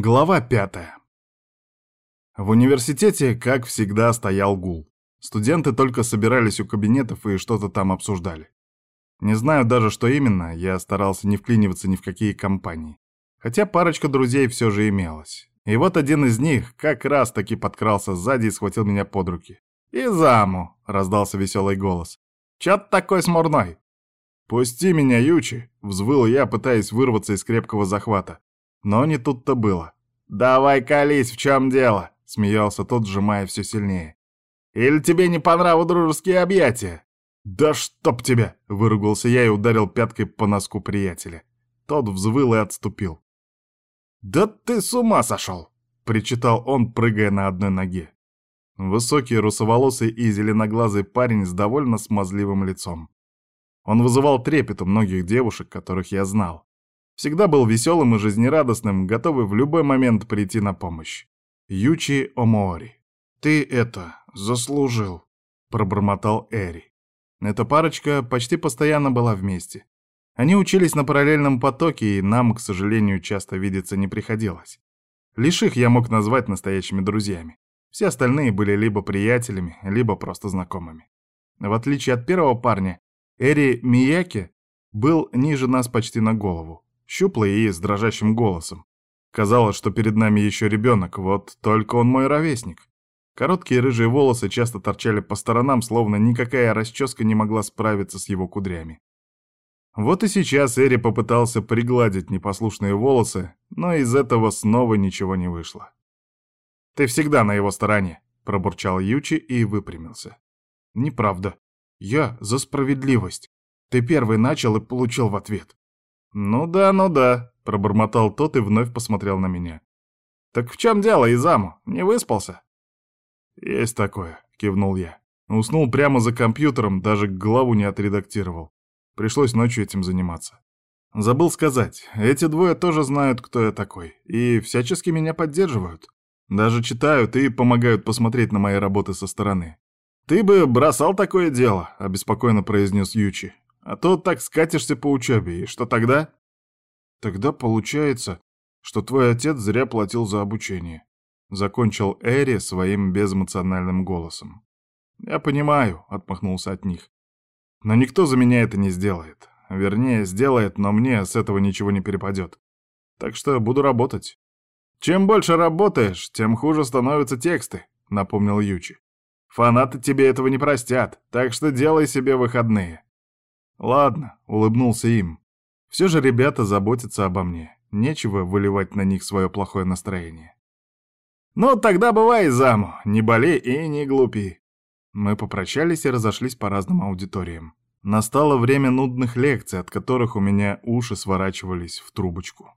Глава пятая. В университете, как всегда, стоял гул. Студенты только собирались у кабинетов и что-то там обсуждали. Не знаю даже, что именно, я старался не вклиниваться ни в какие компании. Хотя парочка друзей все же имелась. И вот один из них как раз таки подкрался сзади и схватил меня под руки. «И заму!» — раздался веселый голос. «Чё такой смурной?» «Пусти меня, Ючи!» — взвыл я, пытаясь вырваться из крепкого захвата. Но не тут-то было. «Давай колись, в чем дело?» — смеялся тот, сжимая все сильнее. «Или тебе не по нраву дружеские объятия?» «Да чтоб тебя!» — выругался я и ударил пяткой по носку приятеля. Тот взвыл и отступил. «Да ты с ума сошел!» — причитал он, прыгая на одной ноге. Высокий, русоволосый и зеленоглазый парень с довольно смазливым лицом. Он вызывал трепет у многих девушек, которых я знал. Всегда был веселым и жизнерадостным, готовый в любой момент прийти на помощь. Ючи Омоори. «Ты это, заслужил», — пробормотал Эри. Эта парочка почти постоянно была вместе. Они учились на параллельном потоке, и нам, к сожалению, часто видеться не приходилось. Лишь их я мог назвать настоящими друзьями. Все остальные были либо приятелями, либо просто знакомыми. В отличие от первого парня, Эри Мияки был ниже нас почти на голову щуплый и с дрожащим голосом. Казалось, что перед нами еще ребенок, вот только он мой ровесник. Короткие рыжие волосы часто торчали по сторонам, словно никакая расческа не могла справиться с его кудрями. Вот и сейчас Эри попытался пригладить непослушные волосы, но из этого снова ничего не вышло. «Ты всегда на его стороне», — пробурчал Ючи и выпрямился. «Неправда. Я за справедливость. Ты первый начал и получил в ответ. «Ну да, ну да», — пробормотал тот и вновь посмотрел на меня. «Так в чем дело, Изаму? Не выспался?» «Есть такое», — кивнул я. Уснул прямо за компьютером, даже главу не отредактировал. Пришлось ночью этим заниматься. Забыл сказать, эти двое тоже знают, кто я такой, и всячески меня поддерживают. Даже читают и помогают посмотреть на мои работы со стороны. «Ты бы бросал такое дело», — обеспокоенно произнес Ючи. А то так скатишься по учебе, и что тогда? Тогда получается, что твой отец зря платил за обучение. Закончил Эри своим безэмоциональным голосом. Я понимаю, отмахнулся от них. Но никто за меня это не сделает. Вернее, сделает, но мне с этого ничего не перепадет. Так что буду работать. Чем больше работаешь, тем хуже становятся тексты, напомнил Ючи. Фанаты тебе этого не простят, так что делай себе выходные. «Ладно», — улыбнулся им. «Все же ребята заботятся обо мне. Нечего выливать на них свое плохое настроение». «Ну, тогда бывай, заму, не болей и не глупи». Мы попрощались и разошлись по разным аудиториям. Настало время нудных лекций, от которых у меня уши сворачивались в трубочку.